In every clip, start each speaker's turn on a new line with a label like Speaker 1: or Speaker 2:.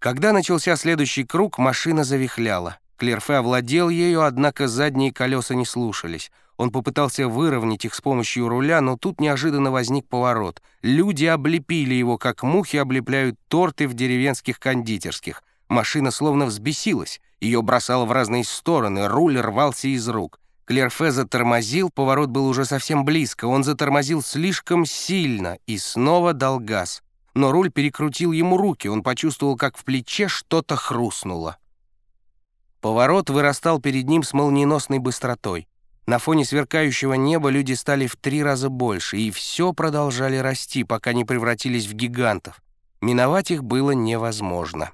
Speaker 1: Когда начался следующий круг, машина завихляла. Клерфе овладел ею, однако задние колеса не слушались. Он попытался выровнять их с помощью руля, но тут неожиданно возник поворот. Люди облепили его, как мухи облепляют торты в деревенских кондитерских. Машина словно взбесилась. Ее бросало в разные стороны, руль рвался из рук. Клерфе затормозил, поворот был уже совсем близко. Он затормозил слишком сильно и снова дал газ. Но руль перекрутил ему руки, он почувствовал, как в плече что-то хрустнуло. Поворот вырастал перед ним с молниеносной быстротой. На фоне сверкающего неба люди стали в три раза больше, и все продолжали расти, пока не превратились в гигантов. Миновать их было невозможно.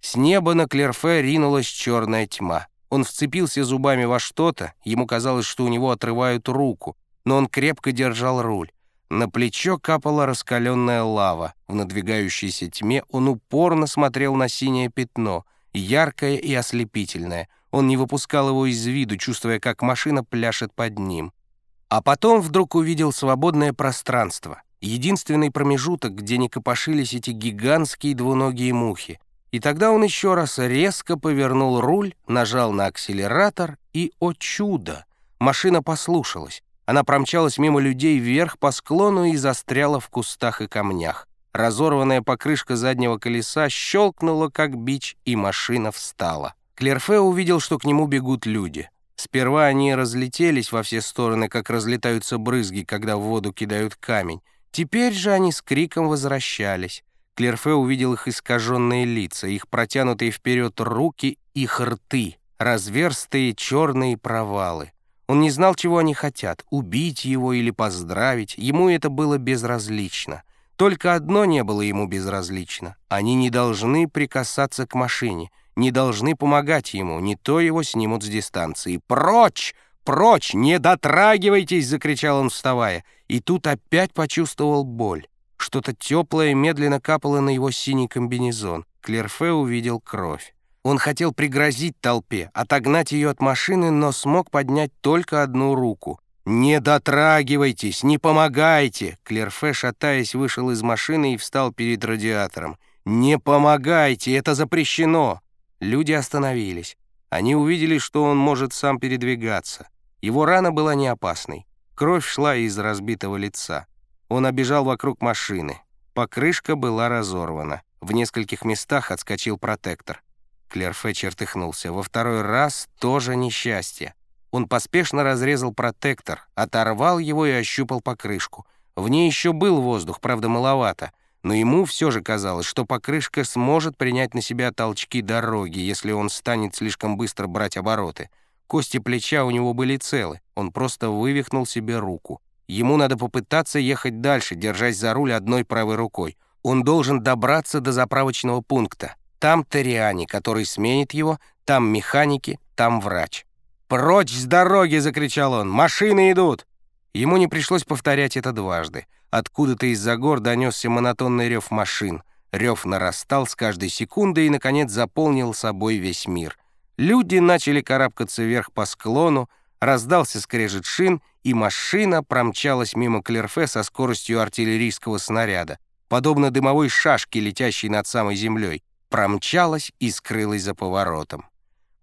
Speaker 1: С неба на Клерфе ринулась черная тьма. Он вцепился зубами во что-то, ему казалось, что у него отрывают руку, но он крепко держал руль. На плечо капала раскаленная лава. В надвигающейся тьме он упорно смотрел на синее пятно, яркое и ослепительное — он не выпускал его из виду, чувствуя, как машина пляшет под ним. А потом вдруг увидел свободное пространство, единственный промежуток, где не копошились эти гигантские двуногие мухи. И тогда он еще раз резко повернул руль, нажал на акселератор, и, о чудо, машина послушалась. Она промчалась мимо людей вверх по склону и застряла в кустах и камнях. Разорванная покрышка заднего колеса щелкнула, как бич, и машина встала. Клерфе увидел, что к нему бегут люди. Сперва они разлетелись во все стороны, как разлетаются брызги, когда в воду кидают камень. Теперь же они с криком возвращались. Клерфе увидел их искаженные лица, их протянутые вперед руки, их рты, разверстые черные провалы. Он не знал, чего они хотят — убить его или поздравить. Ему это было безразлично. Только одно не было ему безразлично. Они не должны прикасаться к машине не должны помогать ему, не то его снимут с дистанции. «Прочь! Прочь! Не дотрагивайтесь!» — закричал он, вставая. И тут опять почувствовал боль. Что-то теплое медленно капало на его синий комбинезон. Клерфе увидел кровь. Он хотел пригрозить толпе, отогнать ее от машины, но смог поднять только одну руку. «Не дотрагивайтесь, не помогайте!» Клерфе, шатаясь, вышел из машины и встал перед радиатором. «Не помогайте, это запрещено!» Люди остановились. Они увидели, что он может сам передвигаться. Его рана была не опасной. Кровь шла из разбитого лица. Он обежал вокруг машины. Покрышка была разорвана. В нескольких местах отскочил протектор. Клерфе чертыхнулся. Во второй раз тоже несчастье. Он поспешно разрезал протектор, оторвал его и ощупал покрышку. В ней еще был воздух, правда, маловато но ему все же казалось, что покрышка сможет принять на себя толчки дороги, если он станет слишком быстро брать обороты. Кости плеча у него были целы, он просто вывихнул себе руку. Ему надо попытаться ехать дальше, держась за руль одной правой рукой. Он должен добраться до заправочного пункта. Там Ториани, который сменит его, там механики, там врач. «Прочь с дороги!» — закричал он. «Машины идут!» Ему не пришлось повторять это дважды. Откуда-то из-за гор донесся монотонный рев машин. Рев нарастал с каждой секундой и, наконец, заполнил собой весь мир. Люди начали карабкаться вверх по склону, раздался скрежет шин, и машина промчалась мимо Клерфе со скоростью артиллерийского снаряда, подобно дымовой шашке, летящей над самой землей, промчалась и скрылась за поворотом.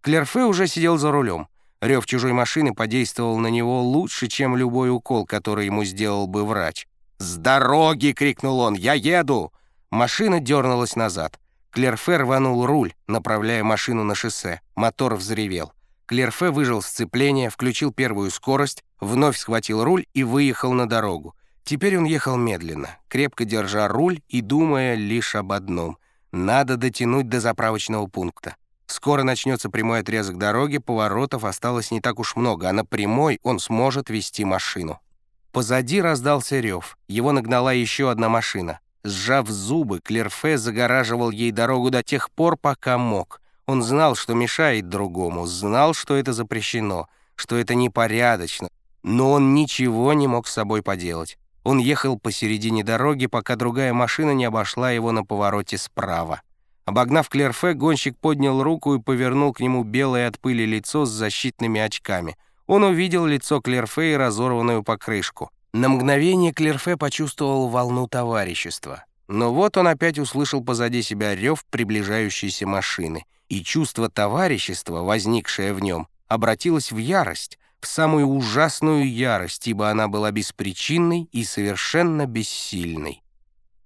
Speaker 1: Клерфе уже сидел за рулем. Рев чужой машины подействовал на него лучше, чем любой укол, который ему сделал бы врач. «С дороги!» — крикнул он. «Я еду!» Машина дернулась назад. Клерфе рванул руль, направляя машину на шоссе. Мотор взревел. Клерфе выжил сцепление, включил первую скорость, вновь схватил руль и выехал на дорогу. Теперь он ехал медленно, крепко держа руль и думая лишь об одном. Надо дотянуть до заправочного пункта. Скоро начнется прямой отрезок дороги, поворотов осталось не так уж много, а на прямой он сможет вести машину. Позади раздался рев. Его нагнала еще одна машина. Сжав зубы, Клерфе загораживал ей дорогу до тех пор, пока мог. Он знал, что мешает другому, знал, что это запрещено, что это непорядочно, но он ничего не мог с собой поделать. Он ехал посередине дороги, пока другая машина не обошла его на повороте справа. Обогнав Клерфе, гонщик поднял руку и повернул к нему белое от пыли лицо с защитными очками — он увидел лицо Клерфе и разорванную покрышку. На мгновение Клерфе почувствовал волну товарищества. Но вот он опять услышал позади себя рев приближающейся машины, и чувство товарищества, возникшее в нем, обратилось в ярость, самую ужасную ярость, ибо она была беспричинной и совершенно бессильной.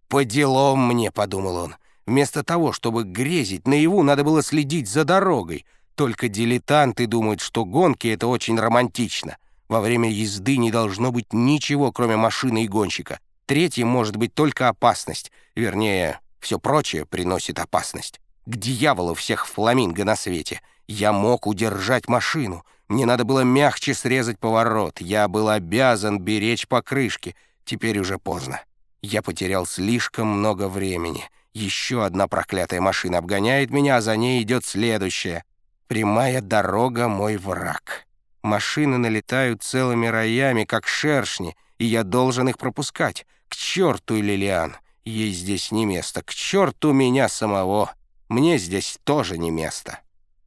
Speaker 1: «По делам мне», — подумал он, — «вместо того, чтобы грезить наяву, надо было следить за дорогой. Только дилетанты думают, что гонки — это очень романтично. Во время езды не должно быть ничего, кроме машины и гонщика. Третьим может быть только опасность. Вернее, все прочее приносит опасность. К дьяволу всех фламинго на свете. Я мог удержать машину. Мне надо было мягче срезать поворот. Я был обязан беречь покрышки. Теперь уже поздно. Я потерял слишком много времени. Еще одна проклятая машина обгоняет меня, а за ней идет следующая. Прямая дорога — мой враг. Машины налетают целыми роями, как шершни, и я должен их пропускать. К черту, Лилиан! Ей здесь не место. К черту меня самого! Мне здесь тоже не место.